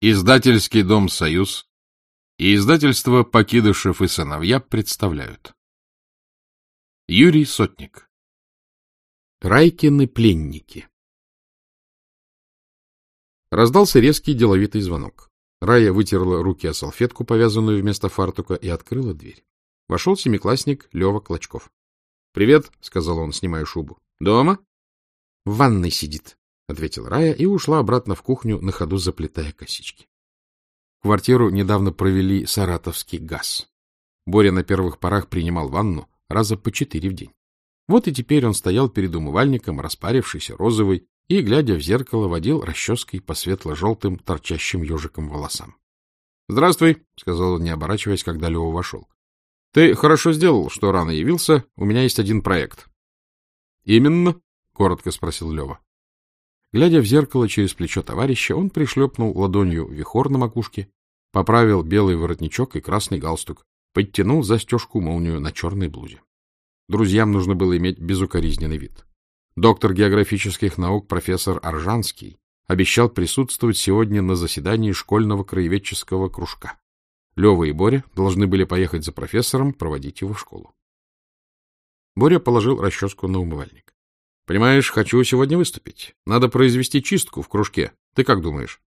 Издательский дом «Союз» и издательство «Покидышев и сыновья» представляют. Юрий Сотник. Райкины пленники. Раздался резкий деловитый звонок. Рая вытерла руки о салфетку, повязанную вместо фартука, и открыла дверь. Вошел семиклассник Лева Клочков. — Привет, — сказал он, снимая шубу. — Дома? — В ванной сидит, — ответила Рая и ушла обратно в кухню, на ходу заплетая косички. Квартиру недавно провели саратовский газ. Боря на первых порах принимал ванну раза по четыре в день. Вот и теперь он стоял перед умывальником, распарившийся розовый, и, глядя в зеркало, водил расческой по светло-желтым торчащим ежиком волосам. — Здравствуй, — сказал он, не оборачиваясь, когда Лева вошел. — Ты хорошо сделал, что рано явился. У меня есть один проект. — Именно? — коротко спросил Лева. Глядя в зеркало через плечо товарища, он пришлепнул ладонью вихор на макушке, поправил белый воротничок и красный галстук, подтянул застежку-молнию на черной блузе. Друзьям нужно было иметь безукоризненный вид. Доктор географических наук профессор Аржанский обещал присутствовать сегодня на заседании школьного краеведческого кружка. Лева и Боря должны были поехать за профессором, проводить его в школу. Боря положил расческу на умывальник. Понимаешь, хочу сегодня выступить. Надо произвести чистку в кружке. Ты как думаешь?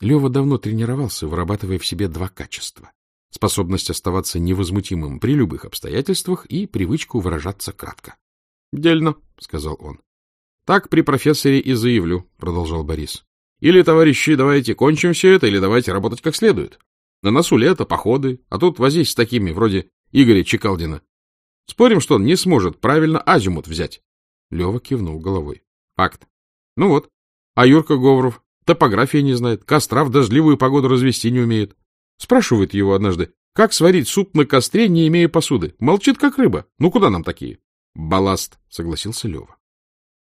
Лева давно тренировался, вырабатывая в себе два качества. Способность оставаться невозмутимым при любых обстоятельствах и привычку выражаться кратко. — Дельно, — сказал он. — Так при профессоре и заявлю, — продолжал Борис. — Или, товарищи, давайте кончим все это, или давайте работать как следует. На носу лето, походы, а тут возись с такими, вроде Игоря Чекалдина. Спорим, что он не сможет правильно азимут взять. Лева кивнул головой. Факт. Ну вот. А Юрка Говоров топографии не знает, костра в дождливую погоду развести не умеет. Спрашивает его однажды, как сварить суп на костре, не имея посуды. Молчит, как рыба. Ну, куда нам такие? Балласт, согласился Лева.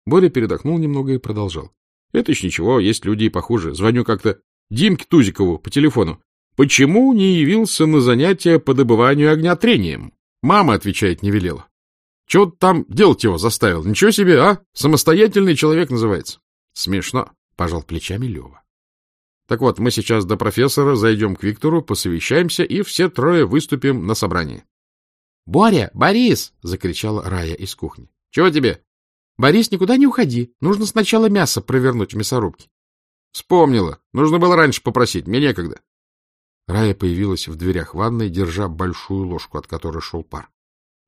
Боря передохнул немного и продолжал. Это ж ничего, есть люди и похуже. Звоню как-то Димке Тузикову по телефону. Почему не явился на занятия по добыванию огня трением? Мама, отвечает, не велела. Чего ты там делать его заставил? Ничего себе, а? Самостоятельный человек называется. Смешно, пожал плечами Лева. Так вот, мы сейчас до профессора зайдем к Виктору, посовещаемся и все трое выступим на собрании. — Боря, Борис! — закричала Рая из кухни. — Чего тебе? — Борис, никуда не уходи. Нужно сначала мясо провернуть в мясорубке. — Вспомнила. Нужно было раньше попросить. Мне некогда. Рая появилась в дверях ванной, держа большую ложку, от которой шел пар. —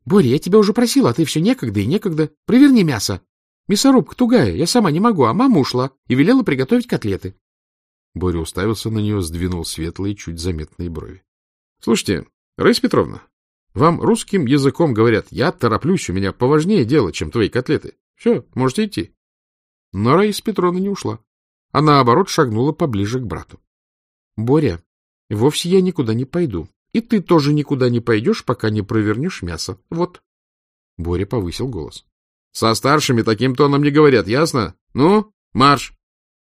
Боря, я тебя уже просила, а ты все некогда и некогда. Проверни мясо. Мясорубка тугая, я сама не могу, а мама ушла и велела приготовить котлеты. Боря уставился на нее, сдвинул светлые, чуть заметные брови. — Слушайте, Раиса Петровна, вам русским языком говорят, я тороплюсь, у меня поважнее дело, чем твои котлеты. Все, можете идти. Но Раиса Петровна не ушла, а наоборот шагнула поближе к брату. — Боря, вовсе я никуда не пойду. И ты тоже никуда не пойдешь, пока не провернешь мясо. Вот. Боря повысил голос. — Со старшими таким тоном не говорят, ясно? Ну, марш!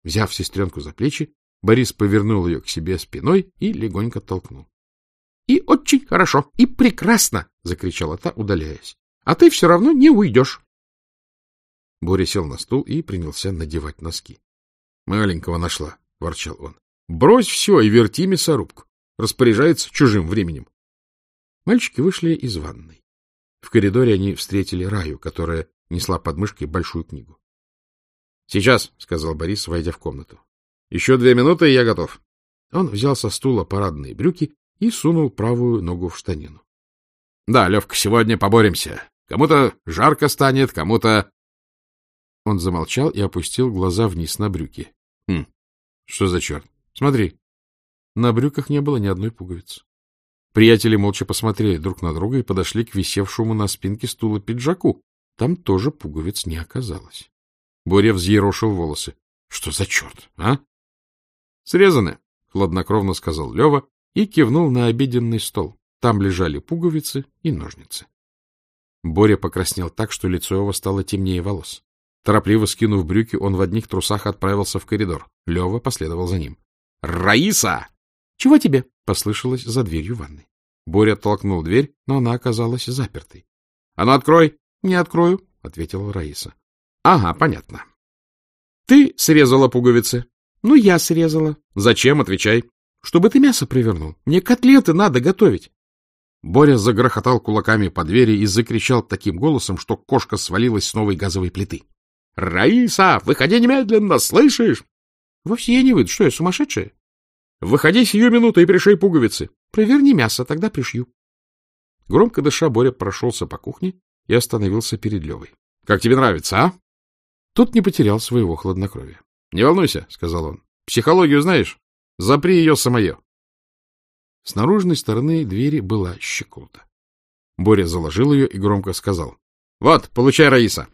Взяв сестренку за плечи, Борис повернул ее к себе спиной и легонько толкнул. — И очень хорошо, и прекрасно! — закричала та, удаляясь. — А ты все равно не уйдешь. Боря сел на стул и принялся надевать носки. — Маленького нашла, — ворчал он. — Брось все и верти мясорубку распоряжается чужим временем. Мальчики вышли из ванной. В коридоре они встретили Раю, которая несла под мышкой большую книгу. — Сейчас, — сказал Борис, войдя в комнату. — Еще две минуты, и я готов. Он взял со стула парадные брюки и сунул правую ногу в штанину. — Да, Левка, сегодня поборемся. Кому-то жарко станет, кому-то... Он замолчал и опустил глаза вниз на брюки. — Хм, что за черт? Смотри, на брюках не было ни одной пуговицы. Приятели молча посмотрели друг на друга и подошли к висевшему на спинке стула пиджаку. Там тоже пуговиц не оказалось. Боря взъерошил волосы. — Что за черт, а? — Срезаны, — хладнокровно сказал Лева и кивнул на обеденный стол. Там лежали пуговицы и ножницы. Боря покраснел так, что лицо его стало темнее волос. Торопливо скинув брюки, он в одних трусах отправился в коридор. Лева последовал за ним. — Раиса! — Чего тебе? — послышалось за дверью ванной. Боря толкнул дверь, но она оказалась запертой. — А ну, открой! — Не открою, — ответила Раиса. — Ага, понятно. — Ты срезала пуговицы. Ну, я срезала. — Зачем? Отвечай. — Чтобы ты мясо провернул. Мне котлеты надо готовить. Боря загрохотал кулаками по двери и закричал таким голосом, что кошка свалилась с новой газовой плиты. — Раиса, выходи немедленно, слышишь? — Вовсе я не выйду. Что я, сумасшедшая? — Выходи сию минуту и пришей пуговицы. — Проверни мясо, тогда пришью. Громко дыша, Боря прошелся по кухне и остановился перед Левой. — Как тебе нравится, а? Тот не потерял своего хладнокровия. — Не волнуйся, — сказал он. — Психологию знаешь? Запри ее самое. С наружной стороны двери была щеколда. Боря заложил ее и громко сказал. — Вот, получай, Раиса.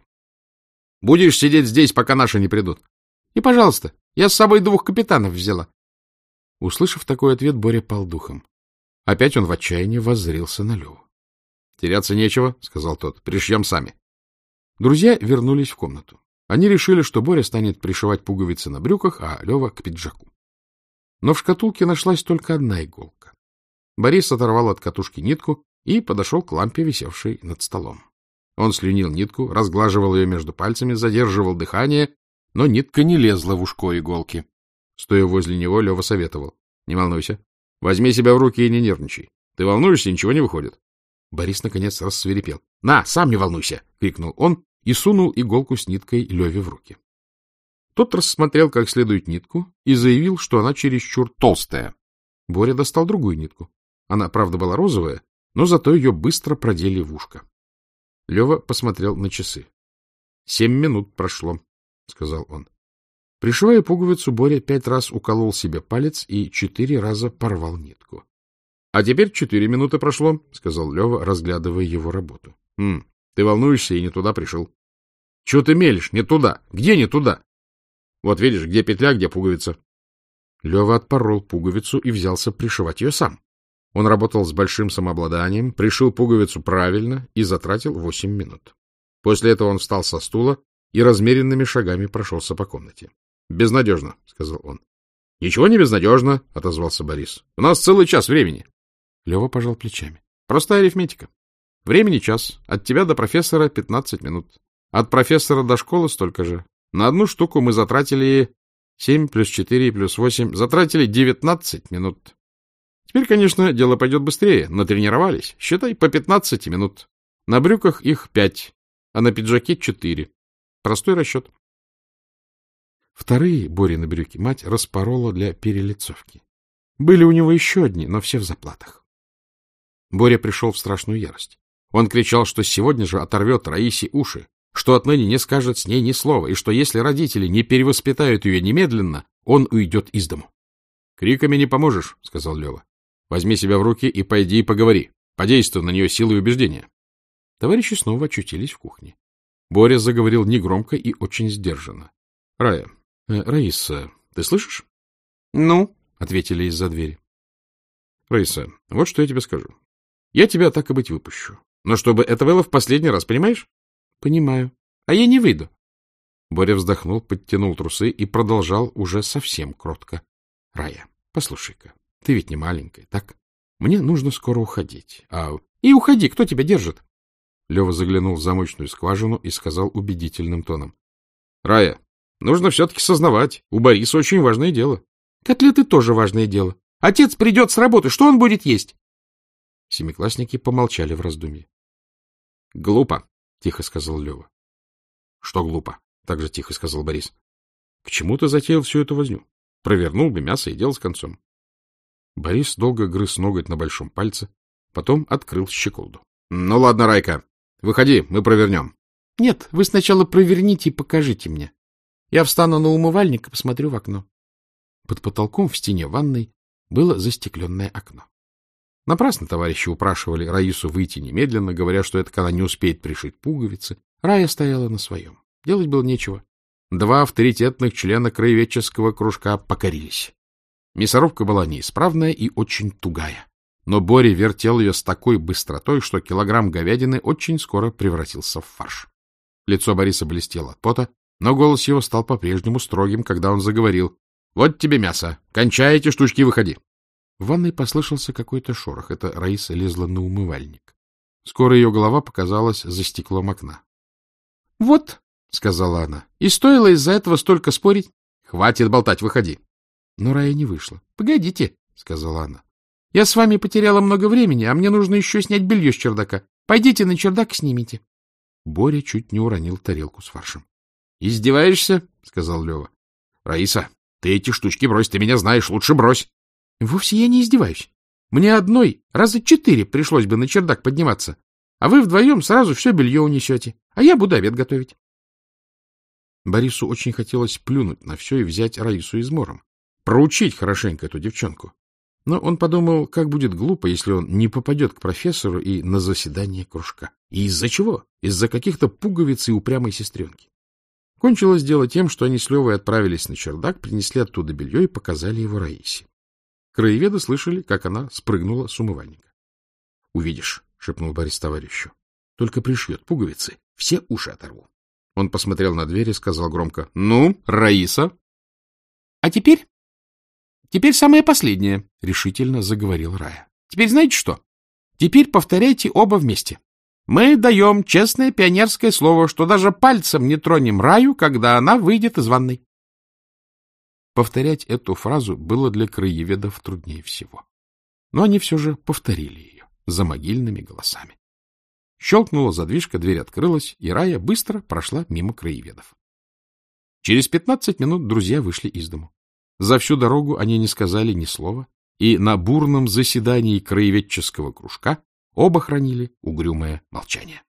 Будешь сидеть здесь, пока наши не придут. — И, пожалуйста, я с собой двух капитанов взяла. Услышав такой ответ, Боря пал духом. Опять он в отчаянии воззрился на Леву. — Теряться нечего, — сказал тот. — Пришьем сами. Друзья вернулись в комнату. Они решили, что Боря станет пришивать пуговицы на брюках, а Лева — к пиджаку. Но в шкатулке нашлась только одна иголка. Борис оторвал от катушки нитку и подошел к лампе, висевшей над столом. Он слюнил нитку, разглаживал ее между пальцами, задерживал дыхание, но нитка не лезла в ушко иголки. Стоя возле него, Лева советовал. — Не волнуйся. Возьми себя в руки и не нервничай. Ты волнуешься, ничего не выходит. Борис, наконец, рассверепел. — На, сам не волнуйся! — крикнул он и сунул иголку с ниткой Леве в руки. Тот рассмотрел как следует нитку и заявил, что она чересчур толстая. Боря достал другую нитку. Она, правда, была розовая, но зато ее быстро продели в ушко. Лева посмотрел на часы. — Семь минут прошло, — сказал он. Пришивая пуговицу, Боря пять раз уколол себе палец и четыре раза порвал нитку. — А теперь четыре минуты прошло, — сказал Лева, разглядывая его работу. — Хм, ты волнуешься и не туда пришел. — Чего ты мелешь? Не туда. Где не туда? Вот видишь, где петля, где пуговица. Лева отпорол пуговицу и взялся пришивать ее сам. Он работал с большим самообладанием, пришил пуговицу правильно и затратил восемь минут. После этого он встал со стула и размеренными шагами прошелся по комнате. — Безнадежно, — сказал он. — Ничего не безнадежно, — отозвался Борис. — У нас целый час времени. Лева пожал плечами. — Простая арифметика. Времени час. От тебя до профессора пятнадцать минут. От профессора до школы столько же. На одну штуку мы затратили семь плюс четыре плюс восемь. Затратили девятнадцать минут. Теперь, конечно, дело пойдет быстрее. Натренировались. Считай, по 15 минут. На брюках их 5, а на пиджаке 4. Простой расчет. Вторые Борины брюки мать распорола для перелицовки. Были у него еще одни, но все в заплатах. Боря пришел в страшную ярость. Он кричал, что сегодня же оторвет Раисе уши, что отныне не скажет с ней ни слова, и что если родители не перевоспитают ее немедленно, он уйдет из дому. — Криками не поможешь, — сказал Лева. Возьми себя в руки и пойди и поговори. Подействуй на нее силой убеждения. Товарищи снова очутились в кухне. Боря заговорил негромко и очень сдержанно. — Рая, Раиса, ты слышишь? — Ну, — ответили из-за двери. — Раиса, вот что я тебе скажу. Я тебя так и быть выпущу. Но чтобы это было в последний раз, понимаешь? — Понимаю. А я не выйду. Боря вздохнул, подтянул трусы и продолжал уже совсем кротко. — Рая, послушай-ка, ты ведь не маленькая, так? Мне нужно скоро уходить. А... И уходи, кто тебя держит? Лева заглянул в замочную скважину и сказал убедительным тоном. — Рая, нужно все-таки сознавать, у Бориса очень важное дело. — Котлеты тоже важное дело. Отец придет с работы, что он будет есть? Семиклассники помолчали в раздумье. — Глупо, — тихо сказал Лева. — Что глупо? — также тихо сказал Борис. — К чему ты затеял всю эту возню? Провернул бы мясо и дело с концом. Борис долго грыз ноготь на большом пальце, потом открыл щеколду. — Ну ладно, Райка, выходи, мы провернем. — Нет, вы сначала проверните и покажите мне. Я встану на умывальник и посмотрю в окно. Под потолком в стене ванной было застекленное окно. Напрасно товарищи упрашивали Раису выйти немедленно, говоря, что это она не успеет пришить пуговицы. Рая стояла на своем. Делать было нечего. Два авторитетных члена краеведческого кружка покорились. Мясорубка была неисправная и очень тугая. Но Боря вертел ее с такой быстротой, что килограмм говядины очень скоро превратился в фарш. Лицо Бориса блестело от пота, но голос его стал по-прежнему строгим, когда он заговорил. — Вот тебе мясо. Кончай эти штучки, выходи. В ванной послышался какой-то шорох. Это Раиса лезла на умывальник. Скоро ее голова показалась за стеклом окна. — Вот, — сказала она, — и стоило из-за этого столько спорить. — Хватит болтать, выходи. Но Рая не вышла. — Погодите, — сказала она. — Я с вами потеряла много времени, а мне нужно еще снять белье с чердака. Пойдите на чердак снимите. Боря чуть не уронил тарелку с фаршем. — Издеваешься? — сказал Лева. — Раиса, ты эти штучки брось, ты меня знаешь, лучше брось. — Вовсе я не издеваюсь. Мне одной раза четыре пришлось бы на чердак подниматься, а вы вдвоем сразу все белье унесете, а я буду обед готовить. Борису очень хотелось плюнуть на все и взять Раису измором, проучить хорошенько эту девчонку. Но он подумал, как будет глупо, если он не попадет к профессору и на заседание кружка. И из-за чего? Из-за каких-то пуговиц и упрямой сестренки. Кончилось дело тем, что они с Левой отправились на чердак, принесли оттуда белье и показали его Раисе. Краеведы слышали, как она спрыгнула с умывальника. — Увидишь, — шепнул Борис товарищу. — Только пришьет пуговицы, все уши оторву. Он посмотрел на дверь и сказал громко. — Ну, Раиса? — А теперь? Теперь самое последнее, — решительно заговорил Рая. — Теперь знаете что? Теперь повторяйте оба вместе. Мы даем честное пионерское слово, что даже пальцем не тронем Раю, когда она выйдет из ванной. Повторять эту фразу было для краеведов труднее всего. Но они все же повторили ее за могильными голосами. Щелкнула задвижка, дверь открылась, и Рая быстро прошла мимо краеведов. Через пятнадцать минут друзья вышли из дому. За всю дорогу они не сказали ни слова, и на бурном заседании краеведческого кружка оба хранили угрюмое молчание.